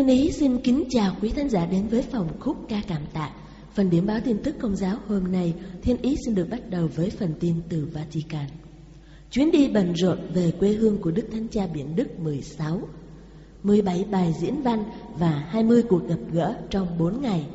Thiên Ý xin kính chào quý khán giả đến với phòng khúc ca cảm tạ. Phần điểm báo tin tức công giáo hôm nay, Thiên Ý xin được bắt đầu với phần tin từ Vatican. Chuyến đi bận rộn về quê hương của Đức Thánh Cha Biển Đức 16, 17 bài diễn văn và 20 cuộc gặp gỡ trong 4 ngày.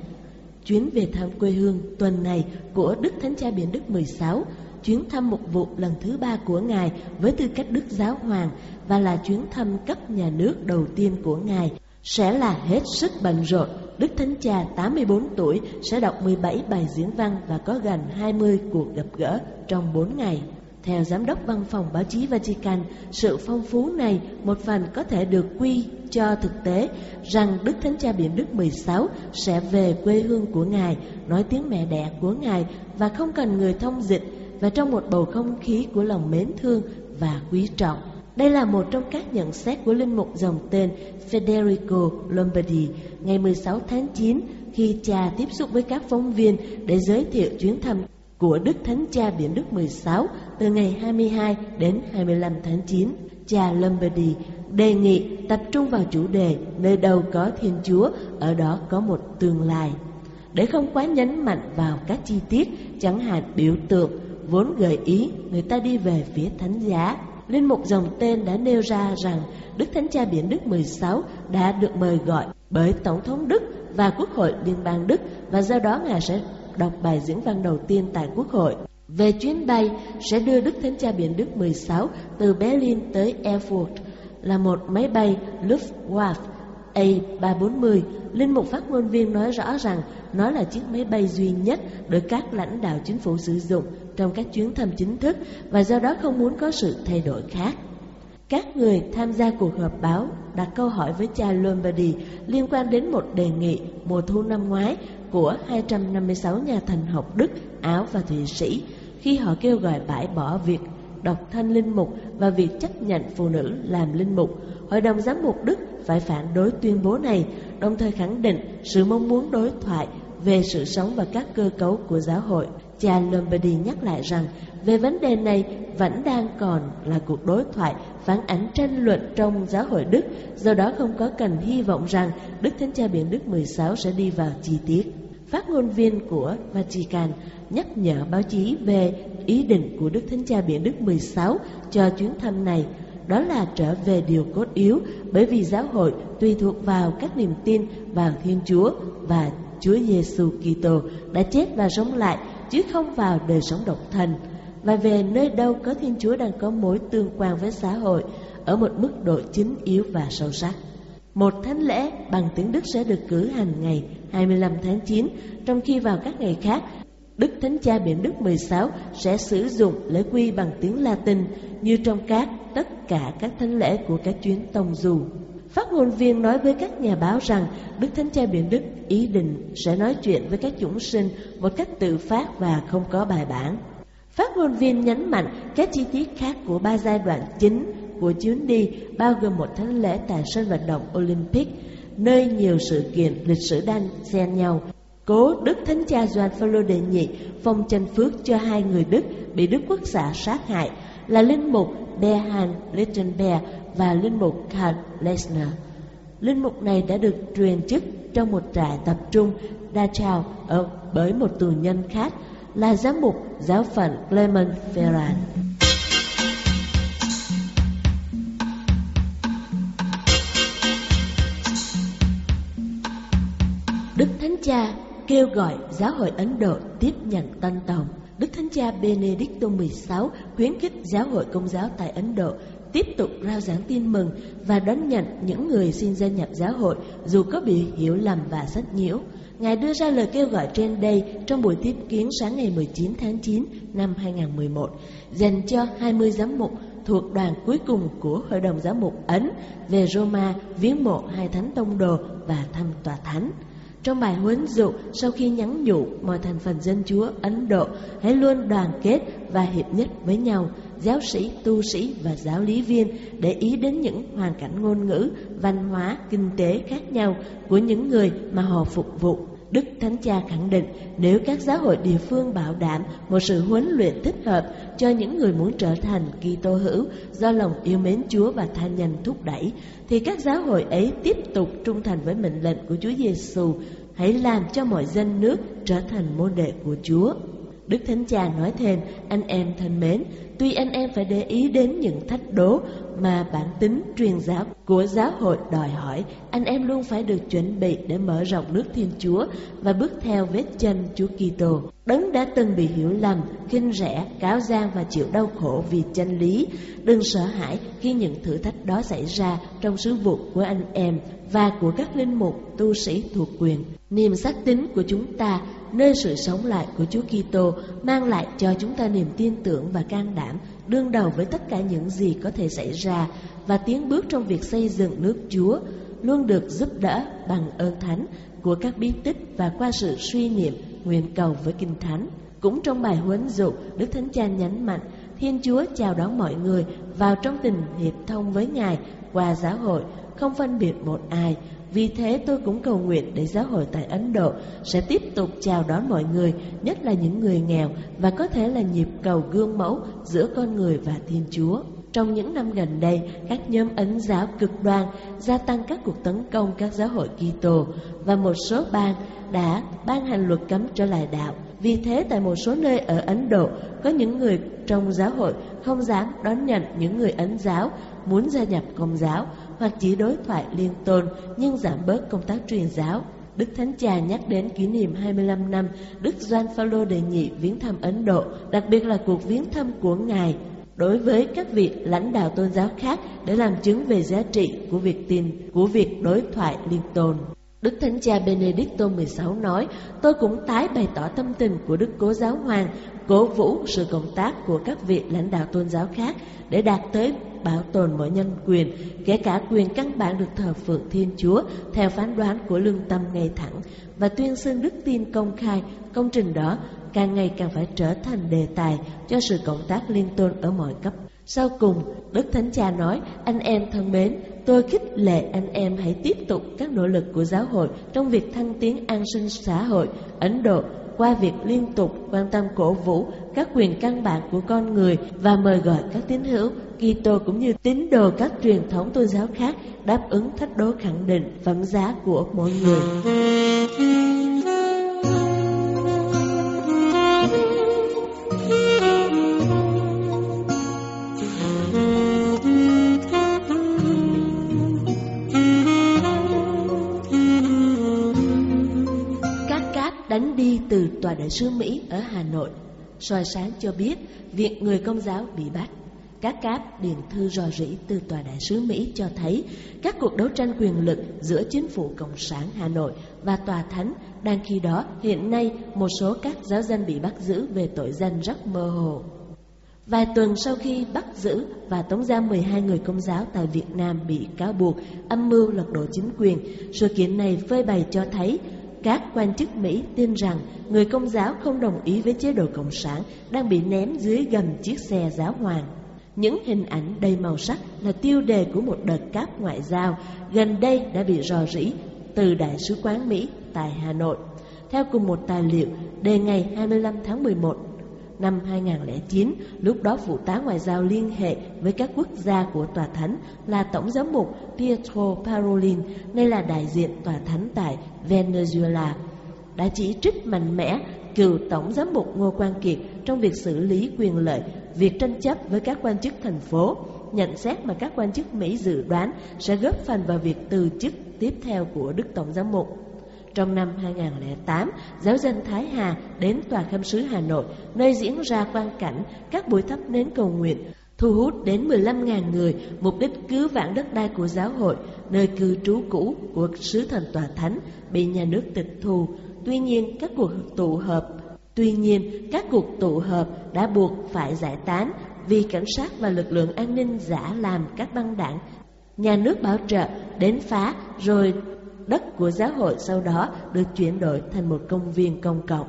Chuyến về thăm quê hương tuần này của Đức Thánh Cha Biển Đức 16, chuyến thăm mục vụ lần thứ ba của Ngài với tư cách Đức Giáo Hoàng và là chuyến thăm cấp nhà nước đầu tiên của Ngài sẽ là hết sức bận rộn. Đức Thánh Cha 84 tuổi sẽ đọc 17 bài diễn văn và có gần 20 cuộc gặp gỡ trong 4 ngày. Theo Giám đốc Văn phòng Báo chí Vatican, sự phong phú này một phần có thể được quy cho thực tế rằng Đức Thánh Cha Biển Đức 16 sẽ về quê hương của Ngài, nói tiếng mẹ đẻ của Ngài và không cần người thông dịch và trong một bầu không khí của lòng mến thương và quý trọng. Đây là một trong các nhận xét của linh mục dòng tên Federico Lombardi ngày 16 tháng 9 khi cha tiếp xúc với các phóng viên để giới thiệu chuyến thăm của Đức Thánh Cha Biển Đức 16 từ ngày 22 đến 25 tháng 9. Cha Lombardi đề nghị tập trung vào chủ đề nơi đâu có Thiên Chúa, ở đó có một tương lai. Để không quá nhấn mạnh vào các chi tiết, chẳng hạn biểu tượng, vốn gợi ý người ta đi về phía thánh giá. Linh mục dòng tên đã nêu ra rằng Đức Thánh Cha Biển Đức 16 đã được mời gọi bởi Tổng thống Đức và Quốc hội Liên bang Đức và do đó Ngài sẽ đọc bài diễn văn đầu tiên tại Quốc hội. Về chuyến bay sẽ đưa Đức Thánh Cha Biển Đức 16 từ Berlin tới Erfurt là một máy bay Luftwaffe A340. Linh mục phát ngôn viên nói rõ rằng nó là chiếc máy bay duy nhất được các lãnh đạo chính phủ sử dụng trong các chuyến thăm chính thức và do đó không muốn có sự thay đổi khác. Các người tham gia cuộc họp báo đặt câu hỏi với cha Lombardi liên quan đến một đề nghị mùa thu năm ngoái của 256 nhà thần học Đức, Áo và Thụy Sĩ khi họ kêu gọi bãi bỏ việc độc thân linh mục và việc chấp nhận phụ nữ làm linh mục. Hội đồng giám mục Đức phải phản đối tuyên bố này, đồng thời khẳng định sự mong muốn đối thoại về sự sống và các cơ cấu của giáo hội. Cha Lombardi nhắc lại rằng về vấn đề này vẫn đang còn là cuộc đối thoại phản ánh tranh luận trong giáo hội Đức, do đó không có cần hy vọng rằng Đức Thánh Cha Biển Đức 16 sẽ đi vào chi tiết. Phát ngôn viên của Vatican nhắc nhở báo chí về ý định của Đức Thánh Cha Biển Đức 16 cho chuyến thăm này, đó là trở về điều cốt yếu bởi vì giáo hội tùy thuộc vào các niềm tin vào Thiên Chúa và Chúa Giêsu Kitô đã chết và sống lại chứ không vào đời sống độc thân và về nơi đâu có Thiên Chúa đang có mối tương quan với xã hội ở một mức độ chính yếu và sâu sắc. Một thánh lễ bằng tiếng Đức sẽ được cử hành ngày 25 tháng 9, trong khi vào các ngày khác, Đức Thánh Cha Biển Đức 16 sẽ sử dụng lễ quy bằng tiếng Latin như trong các tất cả các thánh lễ của các chuyến tông du. Phát ngôn viên nói với các nhà báo rằng Đức Thánh Cha Biển Đức ý định sẽ nói chuyện với các chúng sinh một cách tự phát và không có bài bản. Phát ngôn viên nhấn mạnh các chi tiết khác của ba giai đoạn chính của chuyến đi bao gồm một thánh lễ tại sân vận động Olympic, nơi nhiều sự kiện lịch sử đan xen nhau. Cố Đức Thánh Cha Doan Phaolô đệ nhị phong chân phước cho hai người Đức bị Đức Quốc xã sát hại là linh mục Behan Lichtenberg và linh mục Karl Lesner. Linh mục này đã được truyền chức trong một trại tập trung Dachau ở bởi một tù nhân khác là giám mục giáo phận Clement Ferran. Đức Thánh Cha kêu gọi giáo hội Ấn Độ tiếp nhận Tân tổng Đức Thánh Cha Benedicto XVI khuyến khích giáo hội công giáo tại Ấn Độ tiếp tục rao giảng tin mừng và đón nhận những người xin gia nhập giáo hội, dù có bị hiểu lầm và sách nhiễu. Ngài đưa ra lời kêu gọi trên đây trong buổi tiếp kiến sáng ngày 19 tháng 9 năm 2011 dành cho 20 giám mục thuộc đoàn cuối cùng của Hội đồng Giám mục Ấn về Roma, viếng mộ hai thánh tông đồ và thăm tòa thánh. Trong bài huấn dụ, sau khi nhắn nhủ mọi thành phần dân chúa Ấn Độ hãy luôn đoàn kết và hiệp nhất với nhau, giáo sĩ, tu sĩ và giáo lý viên để ý đến những hoàn cảnh ngôn ngữ, văn hóa, kinh tế khác nhau của những người mà họ phục vụ. Đức Thánh Cha khẳng định nếu các giáo hội địa phương bảo đảm một sự huấn luyện thích hợp cho những người muốn trở thành Kitô hữu do lòng yêu mến Chúa và tha nhân thúc đẩy, thì các giáo hội ấy tiếp tục trung thành với mệnh lệnh của Chúa Giêsu, hãy làm cho mọi dân nước trở thành môn đệ của Chúa. Đức Thánh Cha nói thêm, anh em thân mến, tuy anh em phải để ý đến những thách đố mà bản tính truyền giáo của giáo hội đòi hỏi, anh em luôn phải được chuẩn bị để mở rộng nước Thiên Chúa và bước theo vết chân Chúa Kitô. Đấng đã từng bị hiểu lầm, khinh rẻ, cáo gian và chịu đau khổ vì chân lý. Đừng sợ hãi khi những thử thách đó xảy ra trong sứ vụ của anh em và của các linh mục, tu sĩ thuộc quyền. Niềm xác tín của chúng ta nơi sự sống lại của Chúa Kitô mang lại cho chúng ta niềm tin tưởng và can đảm đương đầu với tất cả những gì có thể xảy ra và tiến bước trong việc xây dựng nước Chúa luôn được giúp đỡ bằng ơn thánh của các bí tích và qua sự suy niệm nguyện cầu với kinh thánh. Cũng trong bài huấn dụ, Đức Thánh Cha nhấn mạnh Thiên Chúa chào đón mọi người vào trong tình hiệp thông với Ngài qua giáo hội, không phân biệt một ai, vì thế tôi cũng cầu nguyện để giáo hội tại Ấn Độ sẽ tiếp tục chào đón mọi người, nhất là những người nghèo và có thể là nhịp cầu gương mẫu giữa con người và Thiên Chúa. Trong những năm gần đây, các nhóm ấn giáo cực đoan gia tăng các cuộc tấn công các giáo hội Kitô và một số bang đã ban hành luật cấm trở lại đạo. Vì thế, tại một số nơi ở Ấn Độ, có những người trong giáo hội không dám đón nhận những người ấn giáo muốn gia nhập công giáo hoặc chỉ đối thoại liên tôn nhưng giảm bớt công tác truyền giáo. Đức Thánh Cha nhắc đến kỷ niệm 25 năm Đức Doan Phaolô đề nghị viếng thăm Ấn Độ, đặc biệt là cuộc viếng thăm của Ngài đối với các vị lãnh đạo tôn giáo khác để làm chứng về giá trị của việc tin, của việc đối thoại liên tôn. Đức Thánh Cha Benedicto XVI nói, tôi cũng tái bày tỏ tâm tình của Đức Cố Giáo Hoàng, cố vũ sự công tác của các vị lãnh đạo tôn giáo khác để đạt tới bảo tồn mọi nhân quyền, kể cả quyền căn bản được thờ phượng Thiên Chúa theo phán đoán của lương tâm ngay thẳng và tuyên xưng đức tin công khai, công trình đó càng ngày càng phải trở thành đề tài cho sự cộng tác liên tôn ở mọi cấp. Sau cùng, Đức Thánh Cha nói, anh em thân mến, tôi khích lệ anh em hãy tiếp tục các nỗ lực của giáo hội trong việc thăng tiến an sinh xã hội Ấn Độ qua việc liên tục quan tâm cổ vũ các quyền căn bản của con người và mời gọi các tín hữu Kitô cũng như tín đồ các truyền thống tôn giáo khác đáp ứng thách đố khẳng định phẩm giá của mỗi người. Đại sứ Mỹ ở Hà Nội. soi sáng cho biết việc người công giáo bị bắt. Các cáp điền thư rò rỉ từ tòa đại sứ Mỹ cho thấy các cuộc đấu tranh quyền lực giữa chính phủ Cộng sản Hà Nội và tòa thánh đang khi đó hiện nay một số các giáo dân bị bắt giữ về tội danh rất mơ hồ. Vài tuần sau khi bắt giữ và tống giam 12 người công giáo tại Việt Nam bị cáo buộc âm mưu lật đổ chính quyền, sự kiện này phơi bày cho thấy các quan chức Mỹ tin rằng người công giáo không đồng ý với chế độ cộng sản đang bị ném dưới gầm chiếc xe giáo hoàng. Những hình ảnh đầy màu sắc là tiêu đề của một đợt cáp ngoại giao gần đây đã bị rò rỉ từ Đại sứ quán Mỹ tại Hà Nội. Theo cùng một tài liệu, đề ngày 25 tháng 11 năm 2009, lúc đó phụ tá ngoại giao liên hệ với các quốc gia của tòa thánh là Tổng giám mục Pietro Parolin, nay là đại diện tòa thánh tại Venezuela, đã chỉ trích mạnh mẽ cựu Tổng giám mục Ngô Quang Kiệt trong việc xử lý quyền lợi, việc tranh chấp với các quan chức thành phố, nhận xét mà các quan chức Mỹ dự đoán sẽ góp phần vào việc từ chức tiếp theo của Đức Tổng giám mục. Trong năm 2008, giáo dân Thái Hà đến Tòa Khâm sứ Hà Nội, nơi diễn ra quan cảnh các buổi thắp nến cầu nguyện, thu hút đến 15.000 người, mục đích cứu vãn đất đai của giáo hội, nơi cư trú cũ của sứ thần tòa thánh bị nhà nước tịch thu. Tuy nhiên, các cuộc tụ họp Tuy nhiên, các cuộc tụ họp đã buộc phải giải tán vì cảnh sát và lực lượng an ninh giả làm các băng đảng. Nhà nước bảo trợ đến phá rồi đất của giáo hội sau đó được chuyển đổi thành một công viên công cộng.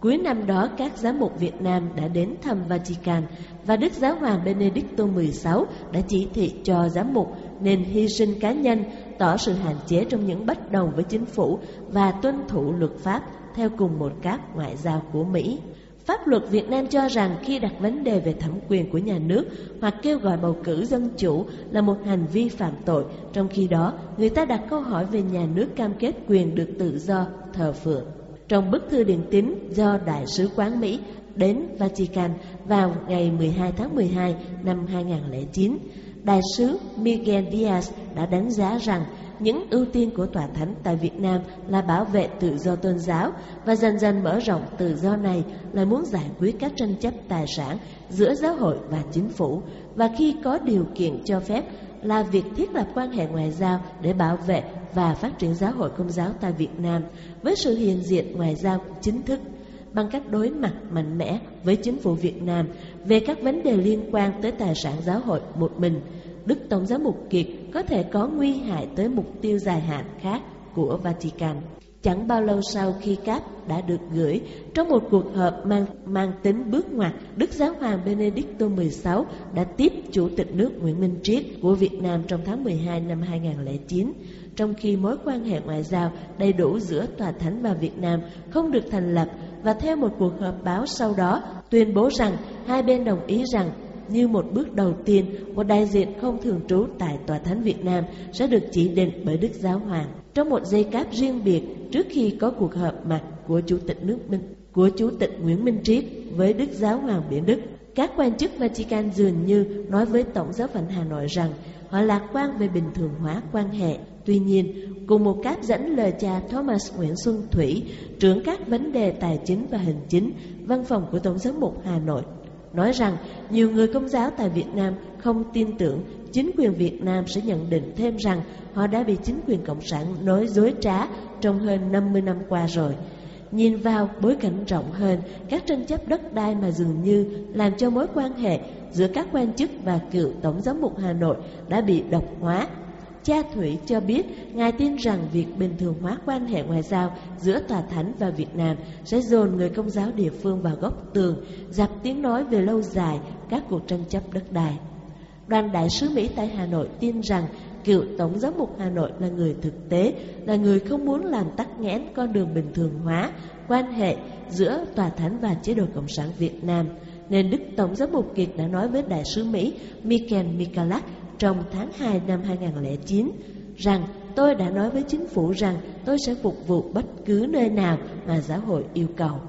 Cuối năm đó, các giám mục Việt Nam đã đến thăm Vatican và Đức Giáo hoàng Benedicto XVI đã chỉ thị cho giám mục nên hy sinh cá nhân, tỏ sự hạn chế trong những bất đồng với chính phủ và tuân thủ luật pháp theo cùng một các ngoại giao của Mỹ. Pháp luật Việt Nam cho rằng khi đặt vấn đề về thẩm quyền của nhà nước hoặc kêu gọi bầu cử dân chủ là một hành vi phạm tội, trong khi đó người ta đặt câu hỏi về nhà nước cam kết quyền được tự do thờ phượng. Trong bức thư điện tín do Đại sứ quán Mỹ đến Vatican vào ngày 12 tháng 12 năm 2009, Đại sứ Miguel Diaz đã đánh giá rằng những ưu tiên của tòa thánh tại Việt Nam là bảo vệ tự do tôn giáo và dần dần mở rộng tự do này là muốn giải quyết các tranh chấp tài sản giữa giáo hội và chính phủ. Và khi có điều kiện cho phép là việc thiết lập quan hệ ngoại giao để bảo vệ và phát triển giáo hội công giáo tại Việt Nam với sự hiện diện ngoại giao chính thức bằng cách đối mặt mạnh mẽ với chính phủ Việt Nam về các vấn đề liên quan tới tài sản giáo hội một mình. Đức Tổng giám mục Kiệt có thể có nguy hại tới mục tiêu dài hạn khác của Vatican. Chẳng bao lâu sau khi cáp đã được gửi, trong một cuộc họp mang, mang tính bước ngoặt, Đức Giáo hoàng Benedicto XVI đã tiếp Chủ tịch nước Nguyễn Minh Triết của Việt Nam trong tháng 12 năm 2009, trong khi mối quan hệ ngoại giao đầy đủ giữa Tòa Thánh và Việt Nam không được thành lập và theo một cuộc họp báo sau đó tuyên bố rằng hai bên đồng ý rằng như một bước đầu tiên, một đại diện không thường trú tại Tòa Thánh Việt Nam sẽ được chỉ định bởi Đức Giáo Hoàng trong một dây cáp riêng biệt trước khi có cuộc họp mặt của Chủ tịch nước Minh của Chủ tịch Nguyễn Minh Triết với Đức Giáo Hoàng Biển Đức. Các quan chức Vatican dường như nói với Tổng giáo phận Hà Nội rằng họ lạc quan về bình thường hóa quan hệ. Tuy nhiên, cùng một cáp dẫn lời cha Thomas Nguyễn Xuân Thủy, trưởng các vấn đề tài chính và hành chính, văn phòng của Tổng giám mục Hà Nội nói rằng nhiều người công giáo tại Việt Nam không tin tưởng chính quyền Việt Nam sẽ nhận định thêm rằng họ đã bị chính quyền Cộng sản nói dối trá trong hơn 50 năm qua rồi. Nhìn vào bối cảnh rộng hơn, các tranh chấp đất đai mà dường như làm cho mối quan hệ giữa các quan chức và cựu Tổng giám mục Hà Nội đã bị độc hóa Cha Thủy cho biết, Ngài tin rằng việc bình thường hóa quan hệ ngoại giao giữa Tòa Thánh và Việt Nam sẽ dồn người công giáo địa phương vào góc tường, dập tiếng nói về lâu dài các cuộc tranh chấp đất đai. Đoàn đại sứ Mỹ tại Hà Nội tin rằng cựu Tổng giám mục Hà Nội là người thực tế, là người không muốn làm tắc nghẽn con đường bình thường hóa quan hệ giữa Tòa Thánh và chế độ Cộng sản Việt Nam. Nên Đức Tổng giám mục Kiệt đã nói với đại sứ Mỹ Michael Michalak trong tháng 2 năm 2009 rằng tôi đã nói với chính phủ rằng tôi sẽ phục vụ bất cứ nơi nào mà xã hội yêu cầu.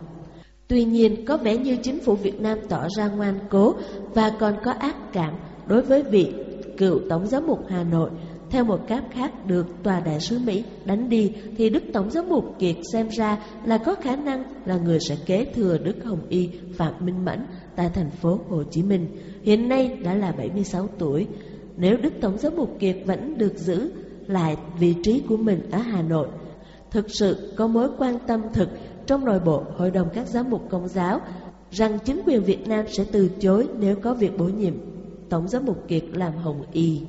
Tuy nhiên, có vẻ như chính phủ Việt Nam tỏ ra ngoan cố và còn có ác cảm đối với vị cựu Tổng giám mục Hà Nội. Theo một cáp khác được Tòa Đại sứ Mỹ đánh đi thì Đức Tổng giám mục Kiệt xem ra là có khả năng là người sẽ kế thừa Đức Hồng Y Phạm Minh Mẫn tại thành phố Hồ Chí Minh. Hiện nay đã là 76 tuổi. Nếu Đức Tổng giám mục Kiệt vẫn được giữ lại vị trí của mình ở Hà Nội, thực sự có mối quan tâm thực trong nội bộ Hội đồng các giám mục công giáo rằng chính quyền Việt Nam sẽ từ chối nếu có việc bổ nhiệm Tổng giám mục Kiệt làm hồng y.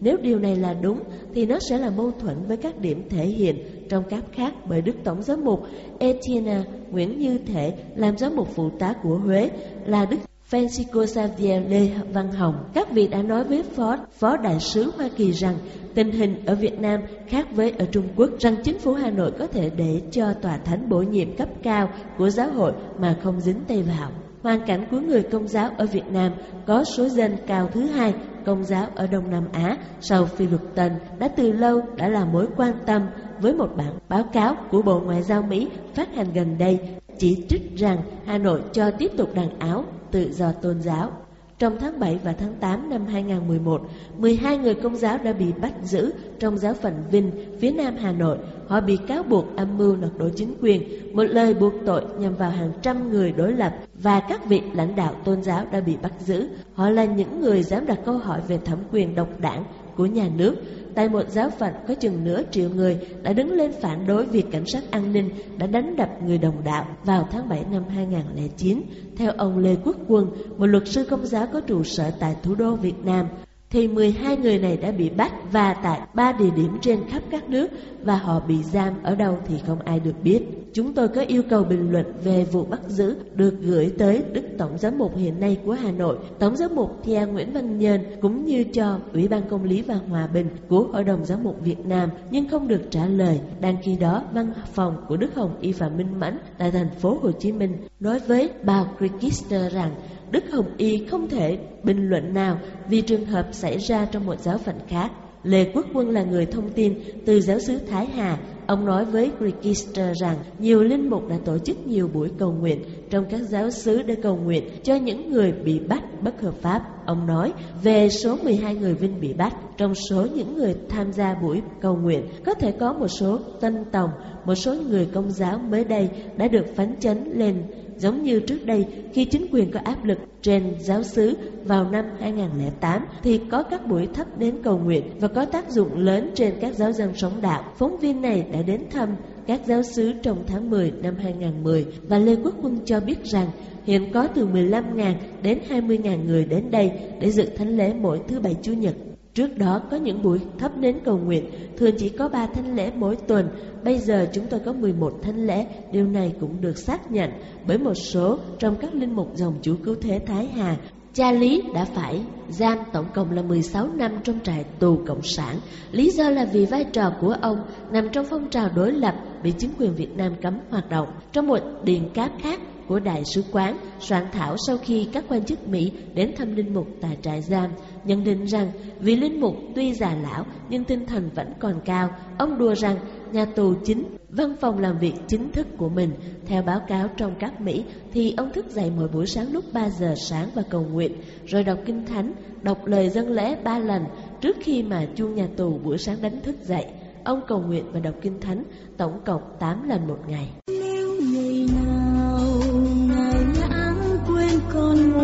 Nếu điều này là đúng thì nó sẽ là mâu thuẫn với các điểm thể hiện trong các khác bởi Đức Tổng giám mục Etienne Nguyễn Như Thể làm giám mục phụ tá của Huế là Đức Francisco Xavier Lê Văn Hồng, các vị đã nói với Phó, Phó Đại sứ Hoa Kỳ rằng tình hình ở Việt Nam khác với ở Trung Quốc, rằng chính phủ Hà Nội có thể để cho tòa thánh bổ nhiệm cấp cao của giáo hội mà không dính tay vào. Hoàn cảnh của người công giáo ở Việt Nam có số dân cao thứ hai công giáo ở Đông Nam Á sau phi luật tân đã từ lâu đã là mối quan tâm với một bản báo cáo của Bộ Ngoại giao Mỹ phát hành gần đây chỉ trích rằng Hà Nội cho tiếp tục đàn áo tự do tôn giáo. Trong tháng 7 và tháng 8 năm 2011, 12 người công giáo đã bị bắt giữ trong giáo phận Vinh, phía nam Hà Nội. Họ bị cáo buộc âm mưu lật đổ chính quyền, một lời buộc tội nhằm vào hàng trăm người đối lập và các vị lãnh đạo tôn giáo đã bị bắt giữ. Họ là những người dám đặt câu hỏi về thẩm quyền độc đảng của nhà nước tại một giáo phận có chừng nửa triệu người đã đứng lên phản đối việc cảnh sát an ninh đã đánh đập người đồng đạo vào tháng 7 năm 2009. Theo ông Lê Quốc Quân, một luật sư công giáo có trụ sở tại thủ đô Việt Nam, thì 12 người này đã bị bắt và tại ba địa điểm trên khắp các nước và họ bị giam ở đâu thì không ai được biết. Chúng tôi có yêu cầu bình luận về vụ bắt giữ được gửi tới Đức Tổng giám mục hiện nay của Hà Nội, Tổng giám mục Thea Nguyễn Văn Nhân cũng như cho Ủy ban Công lý và Hòa bình của Hội đồng giám mục Việt Nam nhưng không được trả lời. Đang khi đó, văn phòng của Đức Hồng Y Phạm Minh Mãnh tại thành phố Hồ Chí Minh nói với bà Krikister rằng Đức Hồng Y không thể bình luận nào vì trường hợp xảy ra trong một giáo phận khác. Lê Quốc Quân là người thông tin từ giáo sứ Thái Hà. Ông nói với Register rằng nhiều linh mục đã tổ chức nhiều buổi cầu nguyện trong các giáo sứ để cầu nguyện cho những người bị bắt bất hợp pháp. Ông nói về số 12 người Vinh bị bắt, trong số những người tham gia buổi cầu nguyện có thể có một số tân tòng, một số người công giáo mới đây đã được phán chấn lên giống như trước đây, khi chính quyền có áp lực trên giáo xứ vào năm 2008 thì có các buổi thắp đến cầu nguyện và có tác dụng lớn trên các giáo dân sống đạo. Phóng viên này đã đến thăm các giáo xứ trong tháng 10 năm 2010 và Lê Quốc Quân cho biết rằng hiện có từ 15.000 đến 20.000 người đến đây để dự thánh lễ mỗi thứ bảy chủ nhật Trước đó có những buổi thắp nến cầu nguyện, thường chỉ có 3 thánh lễ mỗi tuần. Bây giờ chúng tôi có 11 thánh lễ, điều này cũng được xác nhận bởi một số trong các linh mục dòng chủ cứu thế Thái Hà. Cha Lý đã phải giam tổng cộng là 16 năm trong trại tù Cộng sản. Lý do là vì vai trò của ông nằm trong phong trào đối lập bị chính quyền Việt Nam cấm hoạt động. Trong một điền cáp khác, của Đại sứ quán soạn thảo sau khi các quan chức Mỹ đến thăm Linh Mục tại trại giam, nhận định rằng vị Linh Mục tuy già lão nhưng tinh thần vẫn còn cao. Ông đùa rằng nhà tù chính, văn phòng làm việc chính thức của mình. Theo báo cáo trong các Mỹ thì ông thức dậy mỗi buổi sáng lúc 3 giờ sáng và cầu nguyện, rồi đọc kinh thánh, đọc lời dân lễ ba lần trước khi mà chuông nhà tù buổi sáng đánh thức dậy. Ông cầu nguyện và đọc kinh thánh tổng cộng 8 lần một ngày. Ngày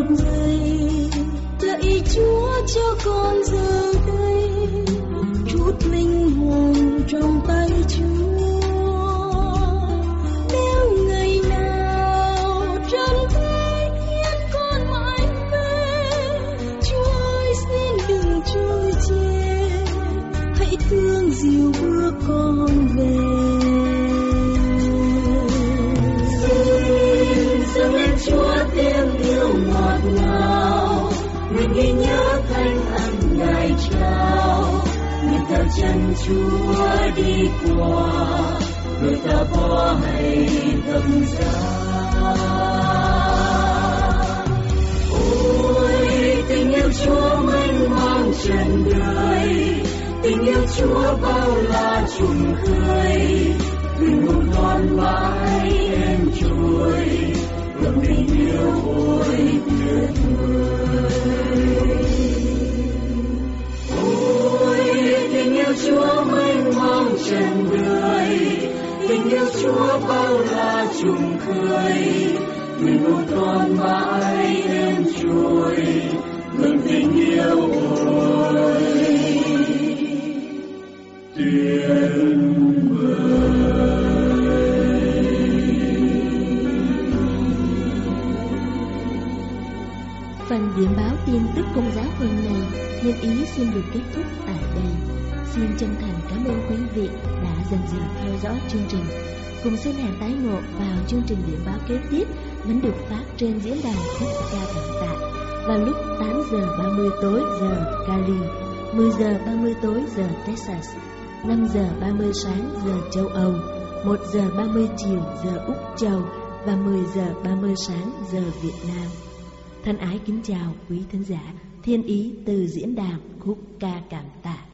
con một lạy Chúa cho con giờ đây chút linh hồn trong tay Chúa. Nếu ngày nào trần thế khiến con mãi mê, Chúa ơi xin đừng trôi chê, hãy thương dìu bước con theo chân Chúa đi qua, người ta bỏ hay tâm giá. Ôi tình yêu Chúa mênh mang trần đời, tình yêu Chúa bao la trùng khơi, tình hồn con mãi em chuối lòng tình yêu ôi mang người tình yêu Chúa bao la trùng khơi, mình hồn con mãi em trôi, ngừng tình yêu ôi tuyệt Phần điểm báo tin tức công giáo hôm nay, nhân ý xin được kết thúc tại đây. Xin chân thành cảm ơn quý vị đã dần dần theo dõi chương trình. Cùng xin hẹn tái ngộ vào chương trình điểm báo kế tiếp vẫn được phát trên diễn đàn khúc ca cảm tạ vào lúc 8 giờ 30 tối giờ Cali, 10 giờ 30 tối giờ Texas, 5 giờ 30 sáng giờ châu Âu, 1 giờ 30 chiều giờ Úc Châu và 10 giờ 30 sáng giờ Việt Nam. Thân ái kính chào quý thính giả, thiên ý từ diễn đàn khúc ca cảm tạ.